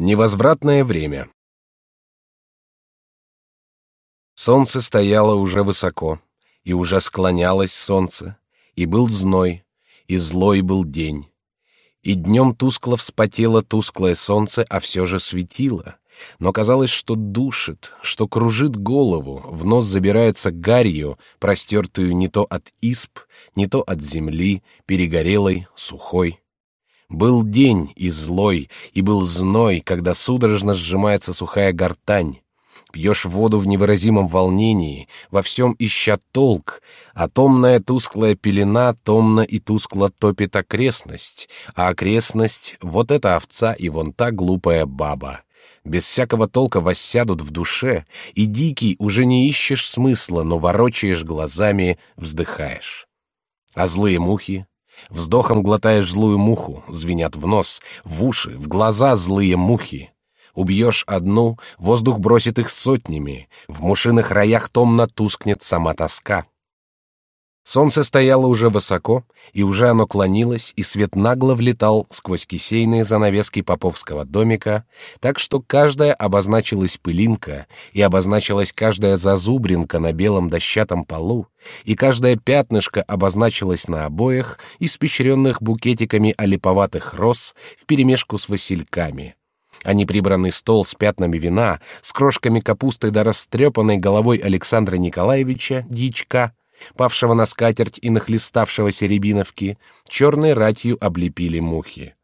Невозвратное время. Солнце стояло уже высоко, и уже склонялось солнце, и был зной, и злой был день. И днем тускло вспотело тусклое солнце, а все же светило, но казалось, что душит, что кружит голову, в нос забирается гарью, простертую не то от исп, не то от земли, перегорелой, сухой. Был день и злой, и был зной, когда судорожно сжимается сухая гортань. Пьешь воду в невыразимом волнении, во всем ища толк, а томная тусклая пелена томно и тускло топит окрестность, а окрестность — вот эта овца и вон та глупая баба. Без всякого толка воссядут в душе, и дикий уже не ищешь смысла, но ворочаешь глазами, вздыхаешь. А злые мухи, Вздохом глотаешь злую муху, звенят в нос, в уши, в глаза злые мухи. Убьешь одну, воздух бросит их сотнями, в мушиных раях томно тускнет сама тоска. Солнце стояло уже высоко, и уже оно клонилось, и свет нагло влетал сквозь кисейные занавески поповского домика, так что каждая обозначилась пылинка, и обозначилась каждая зазубринка на белом дощатом полу, и каждое пятнышко обозначилось на обоях, испещренных букетиками олиповатых роз вперемешку с васильками, а неприбранный стол с пятнами вина, с крошками капусты да растрепанной головой Александра Николаевича, дичка, павшего на скатерть и нахлеставшегося рябиновки, черной ратью облепили мухи.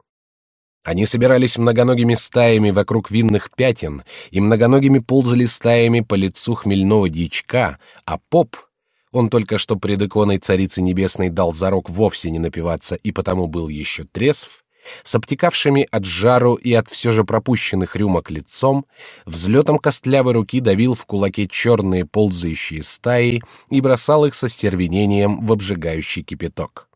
Они собирались многоногими стаями вокруг винных пятен и многоногими ползали стаями по лицу хмельного дичка, а поп, он только что пред иконой Царицы Небесной дал зарок вовсе не напиваться и потому был еще трезв, с обтекавшими от жару и от все же пропущенных рюмок лицом, взлетом костлявой руки давил в кулаке черные ползающие стаи и бросал их со стервенением в обжигающий кипяток.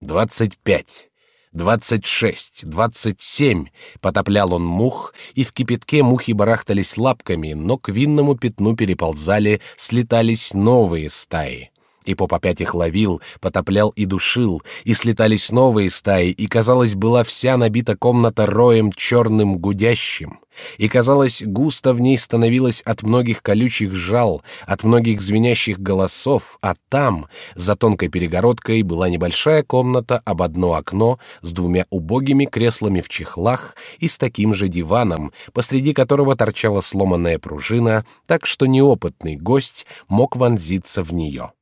Двадцать пять, двадцать шесть, двадцать семь потоплял он мух, и в кипятке мухи барахтались лапками, но к винному пятну переползали, слетались новые стаи и поп опять их ловил, потоплял и душил, и слетались новые стаи, и, казалось, была вся набита комната роем черным гудящим, и, казалось, густо в ней становилось от многих колючих жал, от многих звенящих голосов, а там, за тонкой перегородкой, была небольшая комната об одно окно с двумя убогими креслами в чехлах и с таким же диваном, посреди которого торчала сломанная пружина, так что неопытный гость мог вонзиться в нее.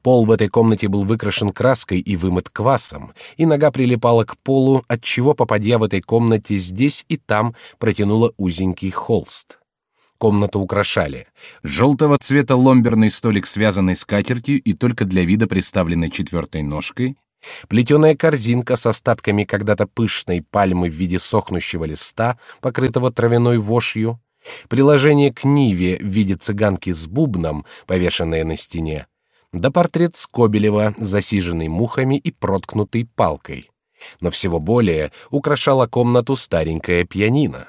Пол в этой комнате был выкрашен краской и вымыт квасом, и нога прилипала к полу, от чего попадья в этой комнате здесь и там протянула узенький холст. Комнату украшали. Желтого цвета ломберный столик, связанный скатертью и только для вида приставленный четвертой ножкой, плетеная корзинка с остатками когда-то пышной пальмы в виде сохнущего листа, покрытого травяной вошью, приложение к ниве в виде цыганки с бубном, повешенное на стене, да портрет Скобелева, засиженный мухами и проткнутый палкой. Но всего более украшала комнату старенькая пианино.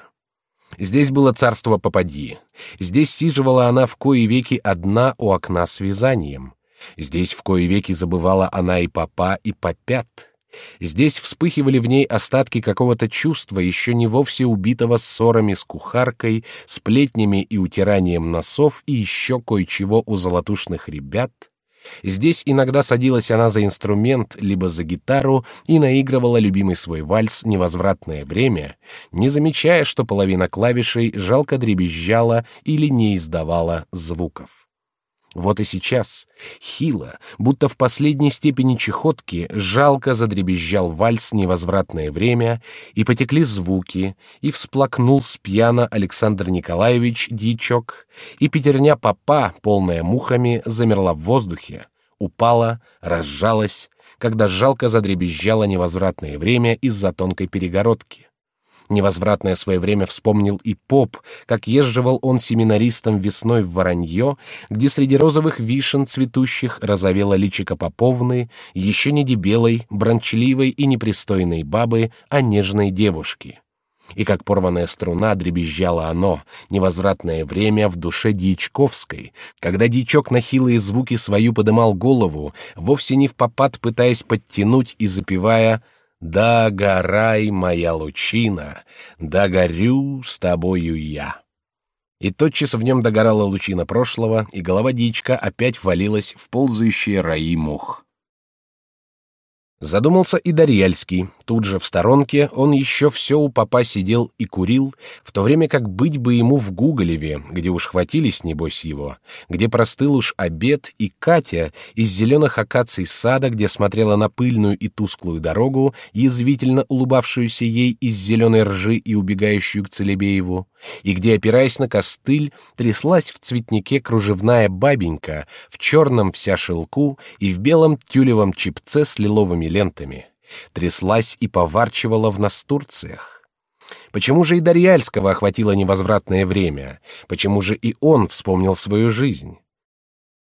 Здесь было царство попадьи. Здесь сиживала она в кои веки одна у окна с вязанием. Здесь в кои веки забывала она и папа, и попят. Здесь вспыхивали в ней остатки какого-то чувства, еще не вовсе убитого ссорами с кухаркой, сплетнями и утиранием носов и еще кое-чего у золотушных ребят — Здесь иногда садилась она за инструмент либо за гитару и наигрывала любимый свой вальс «Невозвратное время», не замечая, что половина клавишей жалко дребезжала или не издавала звуков. Вот и сейчас, хило, будто в последней степени чехотки, жалко задребезжал вальс невозвратное время, и потекли звуки, и всплакнул с пьяна Александр Николаевич Дичок, и пятерня папа, полная мухами, замерла в воздухе, упала, разжалась, когда жалко задребезжало невозвратное время из-за тонкой перегородки. Невозвратное свое время вспомнил и поп, как езживал он семинаристом весной в Воронье, где среди розовых вишен цветущих розовела личико поповны, еще не дебелой, брончливой и непристойной бабы, а нежной девушки. И как порванная струна дребезжало оно, невозвратное время в душе Дьячковской, когда дичок на хилые звуки свою подымал голову, вовсе не в попад пытаясь подтянуть и запевая Да горай, моя лучина, да горю с тобою я. И тотчас в нем догорала лучина прошлого, и голова дичка опять валилась в ползающие раи мух. Задумался и Дарьяльский. Тут же в сторонке он еще все у папа сидел и курил, в то время как быть бы ему в Гуголеве, где уж хватились, небось, его, где простыл уж обед, и Катя из зеленых акаций сада, где смотрела на пыльную и тусклую дорогу, язвительно улыбавшуюся ей из зеленой ржи и убегающую к Целебееву, и где, опираясь на костыль, тряслась в цветнике кружевная бабенька, в черном вся шелку и в белом тюлевом чипце с лиловыми лентами, тряслась и поварчивала в настурциях. Почему же и Дарьяльского охватило невозвратное время? Почему же и он вспомнил свою жизнь?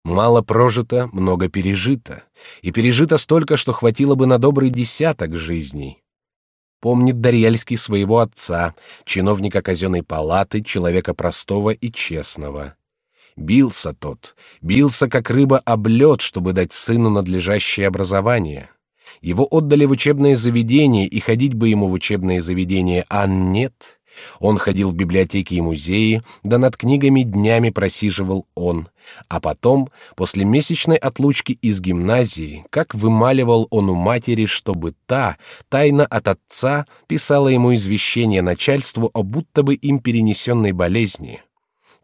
Мало прожито, много пережито, и пережито столько, что хватило бы на добрый десяток жизней. Помнит Дарьяльский своего отца, чиновника казенной палаты, человека простого и честного. Бился тот, бился как рыба об лед, чтобы дать сыну надлежащее образование. Его отдали в учебное заведение, и ходить бы ему в учебное заведение, а нет. Он ходил в библиотеки и музеи, да над книгами днями просиживал он. А потом, после месячной отлучки из гимназии, как вымаливал он у матери, чтобы та, тайно от отца, писала ему извещение начальству о будто бы им перенесенной болезни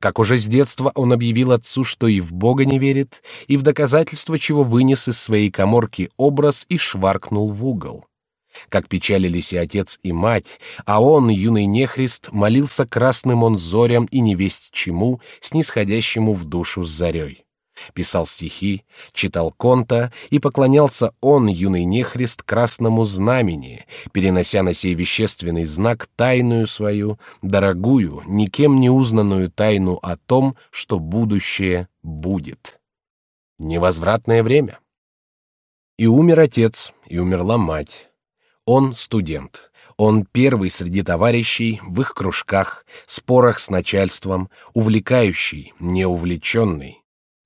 как уже с детства он объявил отцу, что и в Бога не верит, и в доказательство чего вынес из своей каморки образ и шваркнул в угол. Как печалились и отец, и мать, а он, юный нехрист, молился красным он зорям и невесть чему, снисходящему в душу с зарей писал стихи, читал конта и поклонялся он, юный нехрист, красному знамени, перенося на сей вещественный знак тайную свою, дорогую, никем не узнанную тайну о том, что будущее будет. Невозвратное время. И умер отец, и умерла мать. Он студент. Он первый среди товарищей в их кружках, спорах с начальством, увлекающий, неувлеченный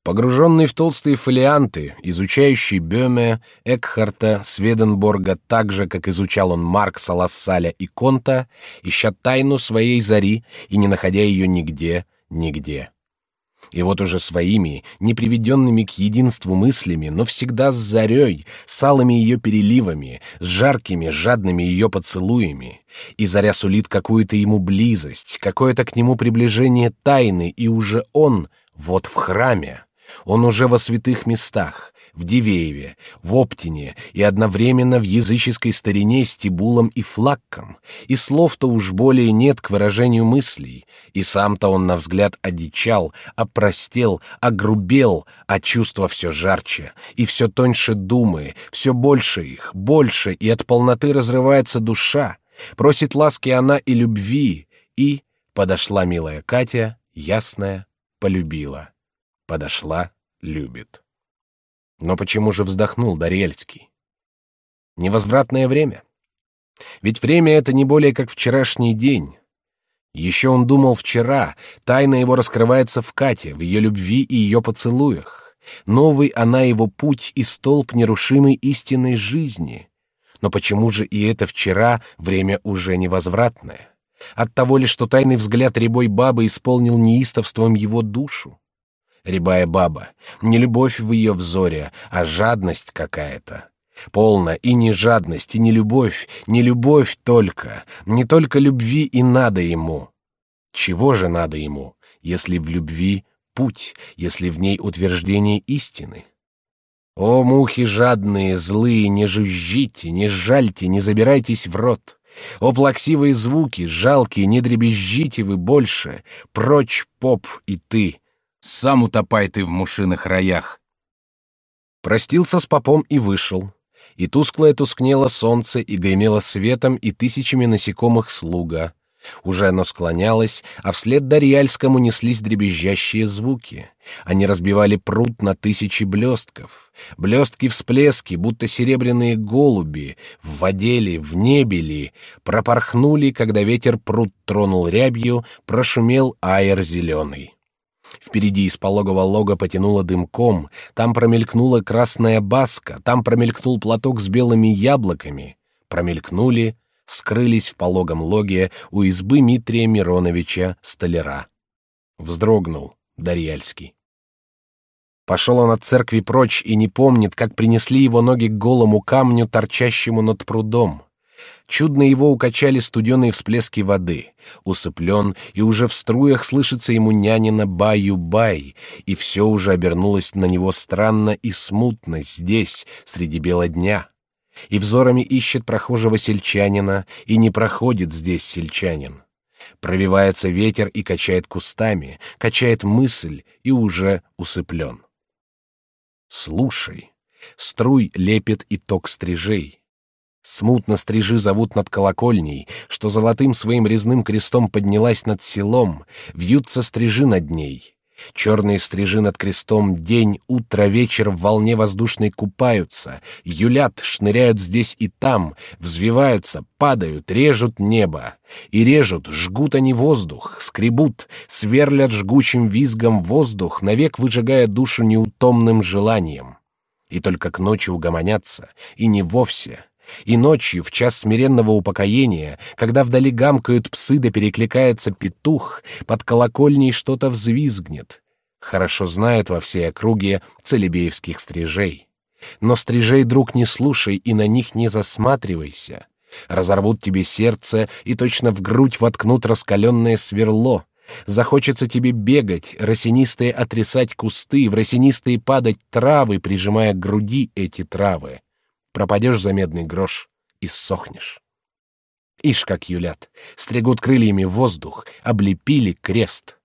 Погруженный в толстые фолианты, изучающий Бёме, Экхарта, Сведенборга так же, как изучал он Маркса, Лассаля и Конта, ища тайну своей зари и не находя ее нигде, нигде. И вот уже своими, не приведенными к единству мыслями, но всегда с зарей, с алыми ее переливами, с жаркими, жадными ее поцелуями, и заря сулит какую-то ему близость, какое-то к нему приближение тайны, и уже он вот в храме. Он уже во святых местах, в Дивееве, в Оптине и одновременно в языческой старине с Тибулом и Флакком, и слов-то уж более нет к выражению мыслей, и сам-то он на взгляд одичал, опростел, огрубел, а чувства все жарче, и все тоньше думы, все больше их, больше, и от полноты разрывается душа, просит ласки она и любви, и подошла милая Катя, ясная, полюбила подошла, любит. Но почему же вздохнул Дарельский? Невозвратное время. Ведь время это не более как вчерашний день. Еще он думал вчера, тайна его раскрывается в Кате, в ее любви и ее поцелуях. Новый она его путь и столб нерушимой истинной жизни. Но почему же и это вчера время уже невозвратное? От того ли, что тайный взгляд рябой бабы исполнил неистовством его душу? Рябая баба. Не любовь в ее взоре, а жадность какая-то. Полно и не жадность, и не любовь, не любовь только, не только любви и надо ему. Чего же надо ему, если в любви путь, если в ней утверждение истины? О, мухи жадные, злые, не жужжите, не жальте, не забирайтесь в рот. О, плаксивые звуки, жалкие, не дребезжите вы больше, прочь поп и ты, сам утопай ты в мушиных роях. Простился с попом и вышел. И тусклое тускнело солнце, и гремело светом и тысячами насекомых слуга. Уже оно склонялось, а вслед Дарьяльскому неслись дребезжащие звуки. Они разбивали пруд на тысячи блестков. Блестки-всплески, будто серебряные голуби, в воде ли, в небе ли, пропорхнули, когда ветер пруд тронул рябью, прошумел аэр зеленый. Впереди из пологого лога потянуло дымком, там промелькнула красная баска, там промелькнул платок с белыми яблоками. промелькнули, скрылись в пологом логе у избы Митрия Мироновича Столяра. Вздрогнул Дарьяльский. Пошел он от церкви прочь и не помнит, как принесли его ноги к голому камню, торчащему над прудом. Чудно его укачали студеные всплески воды. Усыплен, и уже в струях слышится ему нянина баю-бай, и все уже обернулось на него странно и смутно здесь, среди бела дня. И взорами ищет прохожего сельчанина, и не проходит здесь сельчанин. Провивается ветер и качает кустами, качает мысль и уже усыплен. Слушай, струй лепит и ток стрижей. Смутно стрижи зовут над колокольней, что золотым своим резным крестом поднялась над селом, вьются стрижи над ней. Черные стрижи над крестом день, утро, вечер в волне воздушной купаются, юлят, шныряют здесь и там, взвиваются, падают, режут небо. И режут, жгут они воздух, скребут, сверлят жгучим визгом воздух, навек выжигая душу неутомным желанием. И только к ночи угомонятся, и не вовсе, и ночью, в час смиренного упокоения, когда вдали гамкают псы да перекликается петух, под колокольней что-то взвизгнет. Хорошо знают во всей округе целебеевских стрижей. Но стрижей, друг, не слушай и на них не засматривайся. Разорвут тебе сердце и точно в грудь воткнут раскаленное сверло. Захочется тебе бегать, росинистые отрисать кусты, в росинистые падать травы, прижимая к груди эти травы пропадешь за медный грош и сохнешь. Ишь, как юлят, стригут крыльями воздух, облепили крест.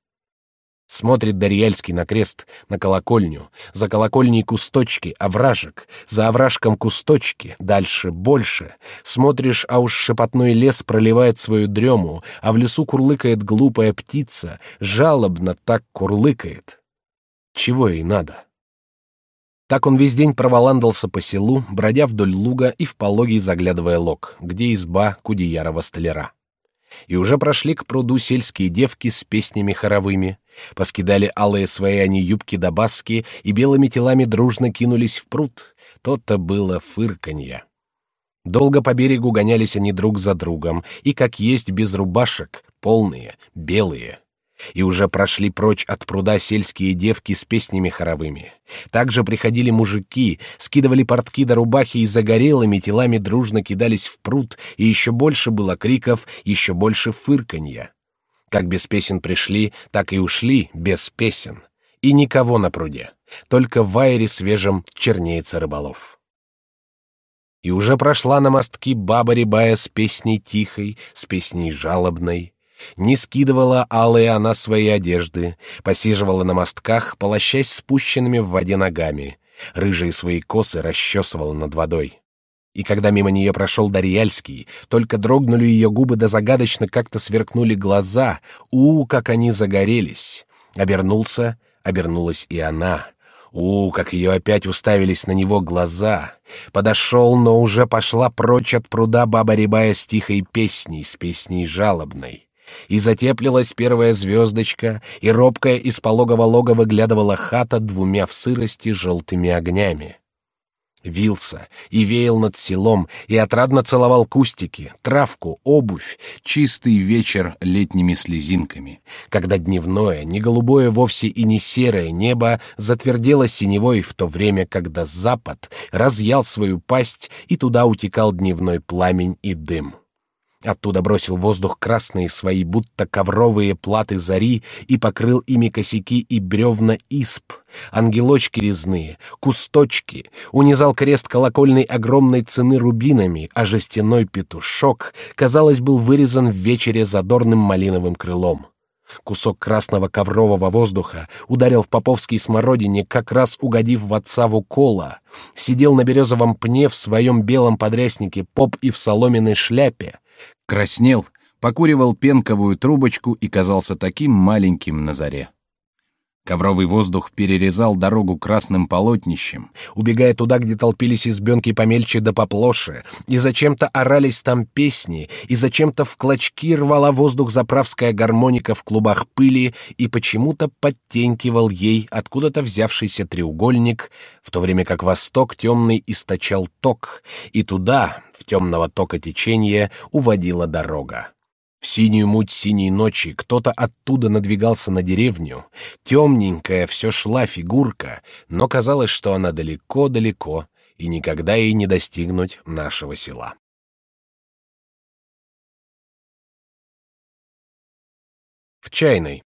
Смотрит Дарьяльский на крест, на колокольню, за колокольней кусточки, овражек, за овражком кусточки, дальше больше. Смотришь, а уж шепотной лес проливает свою дрему, а в лесу курлыкает глупая птица, жалобно так курлыкает. Чего ей надо? Так он весь день проволандался по селу, бродя вдоль луга и в пологий заглядывая лог, где изба Кудеярова столяра. И уже прошли к пруду сельские девки с песнями хоровыми, поскидали алые свои они юбки да баски и белыми телами дружно кинулись в пруд. То-то было фырканье. Долго по берегу гонялись они друг за другом, и как есть без рубашек, полные, белые и уже прошли прочь от пруда сельские девки с песнями хоровыми. Также приходили мужики, скидывали портки до рубахи и загорелыми телами дружно кидались в пруд, и еще больше было криков, еще больше фырканья. Как без песен пришли, так и ушли без песен. И никого на пруде, только в вайере свежем чернеется рыболов. И уже прошла на мостки баба Рябая с песней тихой, с песней жалобной, не скидывала алые она свои одежды, посиживала на мостках, полощась спущенными в воде ногами, рыжие свои косы расчесывала над водой. И когда мимо нее прошел Дарьяльский, только дрогнули ее губы да загадочно как-то сверкнули глаза, у, как они загорелись. Обернулся, обернулась и она. У, как ее опять уставились на него глаза. Подошел, но уже пошла прочь от пруда баба Рябая с тихой песней, с песней жалобной. И затеплилась первая звездочка, и робкая из пологого лога выглядывала хата двумя в сырости желтыми огнями. Вился и веял над селом, и отрадно целовал кустики, травку, обувь, чистый вечер летними слезинками, когда дневное, не голубое вовсе и не серое небо затвердело синевой в то время, когда запад разъял свою пасть, и туда утекал дневной пламень и дым. Оттуда бросил воздух красные свои, будто ковровые платы зари, и покрыл ими косяки и бревна исп, ангелочки резные, кусточки, унизал крест колокольной огромной цены рубинами, а жестяной петушок, казалось, был вырезан в вечере задорным малиновым крылом. Кусок красного коврового воздуха ударил в поповский смородине, как раз угодив в отца в укола. Сидел на березовом пне в своем белом подряснике поп и в соломенной шляпе, краснел, покуривал пенковую трубочку и казался таким маленьким на заре. Ковровый воздух перерезал дорогу красным полотнищем, убегая туда, где толпились избенки помельче да поплоше, и зачем-то орались там песни, и зачем-то в клочки рвала воздух заправская гармоника в клубах пыли, и почему-то подтенькивал ей откуда-то взявшийся треугольник, в то время как восток темный источал ток, и туда, в темного тока течения, уводила дорога. В синюю муть синей ночи кто-то оттуда надвигался на деревню. Темненькая все шла фигурка, но казалось, что она далеко-далеко, и никогда ей не достигнуть нашего села. В чайной.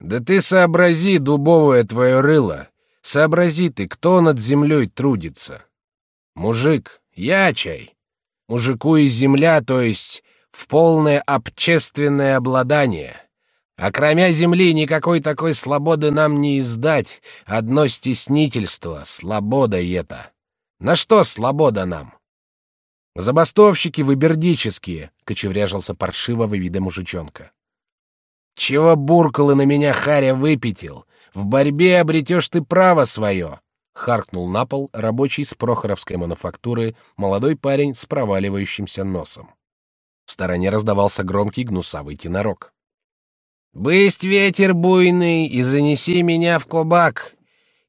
Да ты сообрази, дубовое твое рыло, сообрази ты, кто над землей трудится. Мужик, я чай. Мужику и земля, то есть в полное общественное обладание. А кроме земли никакой такой свободы нам не издать. Одно стеснительство, слобода это. На что слобода нам? Забастовщики выбердические, кочевряжился паршивого вида мужичонка. Чего буркал на меня харя выпятил? В борьбе обретешь ты право свое харкнул на пол рабочий с Прохоровской мануфактуры молодой парень с проваливающимся носом. В стороне раздавался громкий гнусавый тенорок. «Бысть ветер буйный, и занеси меня в кобак,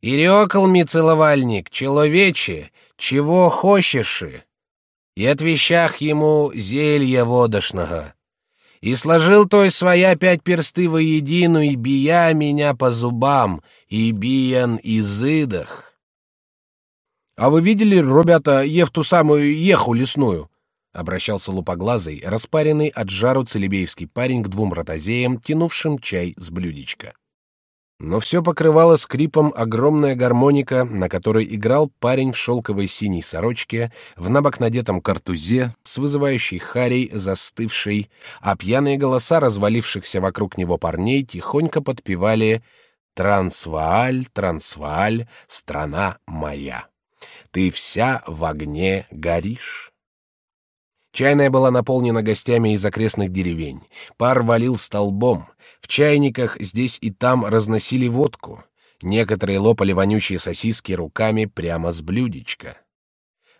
и рёкал целовальник, человече, чего хочешь, и от вещах ему зелья водошного. И сложил той своя пять персты воедину, и бия меня по зубам, и биян изыдах. А вы видели, ребята, ев ту самую еху лесную? Обращался лупоглазый, распаренный от жару целебеевский парень к двум ротозеям, тянувшим чай с блюдечка. Но все покрывало скрипом огромная гармоника, на которой играл парень в шелковой синей сорочке, в набок надетом картузе, с вызывающей харей застывшей, а пьяные голоса развалившихся вокруг него парней тихонько подпевали «Трансвааль, Трансвааль, страна моя» ты вся в огне горишь. Чайная была наполнена гостями из окрестных деревень. Пар валил столбом. В чайниках здесь и там разносили водку. Некоторые лопали вонючие сосиски руками прямо с блюдечка.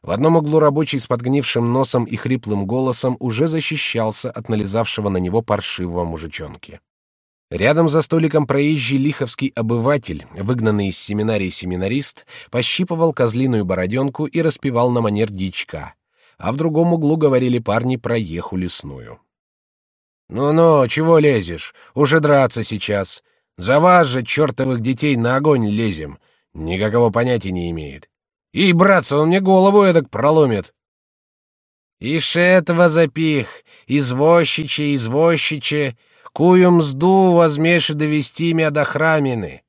В одном углу рабочий с подгнившим носом и хриплым голосом уже защищался от налезавшего на него паршивого мужичонки. Рядом за столиком проезжий лиховский обыватель, выгнанный из семинарии семинарист, пощипывал козлиную бороденку и распевал на манер дичка, а в другом углу говорили парни про еху лесную. «Ну-ну, чего лезешь? Уже драться сейчас. За вас же, чертовых детей, на огонь лезем. Никакого понятия не имеет. И, братцы, он мне голову эдак проломит». «Ишь этого запих, извозчиче, извозчиче, Кую мзду возмешь довести мя до храмины.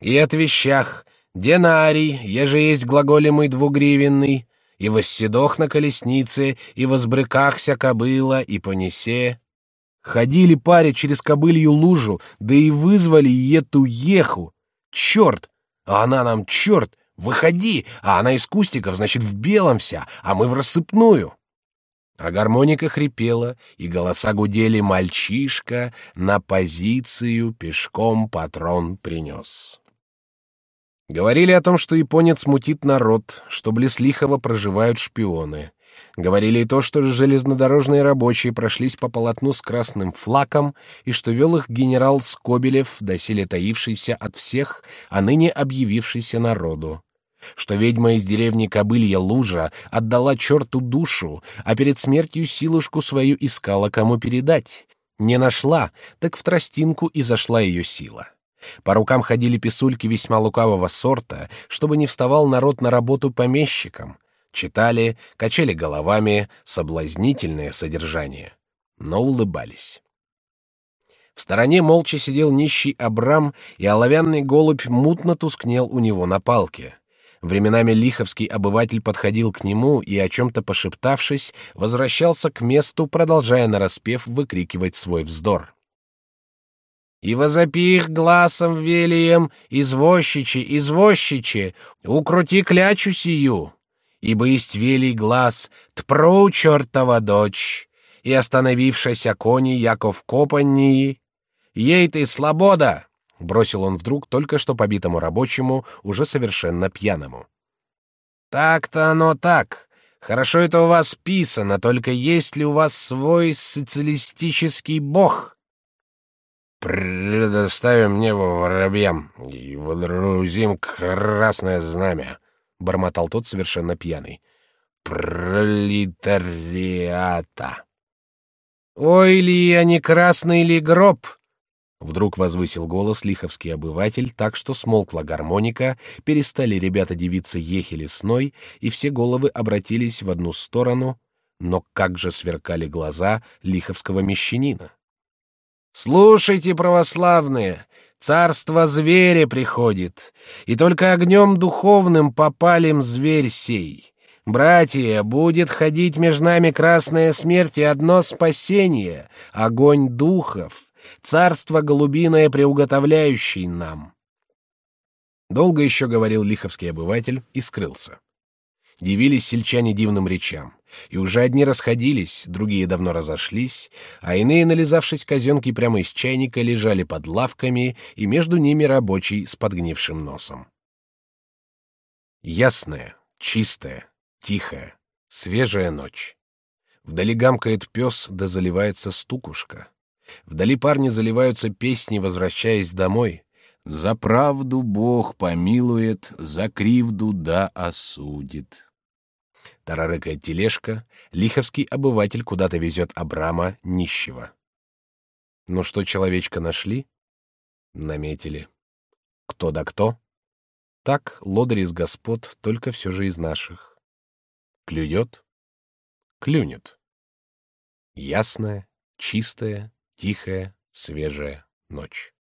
И от вещах, динарий, еже есть глаголемый двугривенный, и восседох на колеснице, и возбрыкахся кобыла, и понесе. Ходили паре через кобылью лужу, да и вызвали эту еху. Черт! А она нам черт! Выходи! А она из кустиков, значит, в белом вся, а мы в рассыпную. А гармоника хрипела, и голоса гудели «Мальчишка на позицию пешком патрон принес». Говорили о том, что японец мутит народ, что близ Лихова проживают шпионы. Говорили и то, что железнодорожные рабочие прошлись по полотну с красным флаком, и что вел их генерал Скобелев, доселе таившийся от всех, а ныне объявившийся народу что ведьма из деревни Кобылья Лужа отдала черту душу, а перед смертью силушку свою искала кому передать. Не нашла, так в тростинку и зашла ее сила. По рукам ходили писульки весьма лукавого сорта, чтобы не вставал народ на работу помещикам. Читали, качали головами, соблазнительное содержание, но улыбались. В стороне молча сидел нищий Абрам, и оловянный голубь мутно тускнел у него на палке. Временами лиховский обыватель подходил к нему и, о чем-то пошептавшись, возвращался к месту, продолжая нараспев выкрикивать свой вздор. «И возопи их глазом велием, извозчичи, извозчичи, укрути клячу сию, ибо есть велий глаз, тпру чертова дочь, и остановившаяся кони Яков Копании, Ей ты, свобода!» — бросил он вдруг только что побитому рабочему, уже совершенно пьяному. «Так-то оно так. Хорошо это у вас писано, только есть ли у вас свой социалистический бог?» «Предоставим небо воробьям и водрузим красное знамя», — бормотал тот совершенно пьяный. «Пролетариата». «Ой ли, а не красный ли гроб?» Вдруг возвысил голос лиховский обыватель, так что смолкла гармоника, перестали ребята девиться ехи лесной, и все головы обратились в одну сторону, но как же сверкали глаза лиховского мещанина. «Слушайте, православные, царство зверя приходит, и только огнем духовным попалим зверь сей. Братья, будет ходить между нами красная смерть и одно спасение — огонь духов» царство голубиное приуготовляющий нам. Долго еще говорил лиховский обыватель и скрылся. Дивились сельчане дивным речам, и уже одни расходились, другие давно разошлись, а иные, нализавшись казенки прямо из чайника, лежали под лавками, и между ними рабочий с подгнившим носом. Ясная, чистая, тихая, свежая ночь. Вдали гамкает пес, да заливается стукушка. Вдали парни заливаются песни, возвращаясь домой. За правду Бог помилует, за кривду да осудит. Тарарыкает тележка, лиховский обыватель куда-то везет Абрама нищего. Ну что, человечка нашли? Наметили. Кто да кто? Так, лодырь из господ, только все же из наших. Клюет? Клюнет. Ясная, чистая, Тихая, свежая ночь.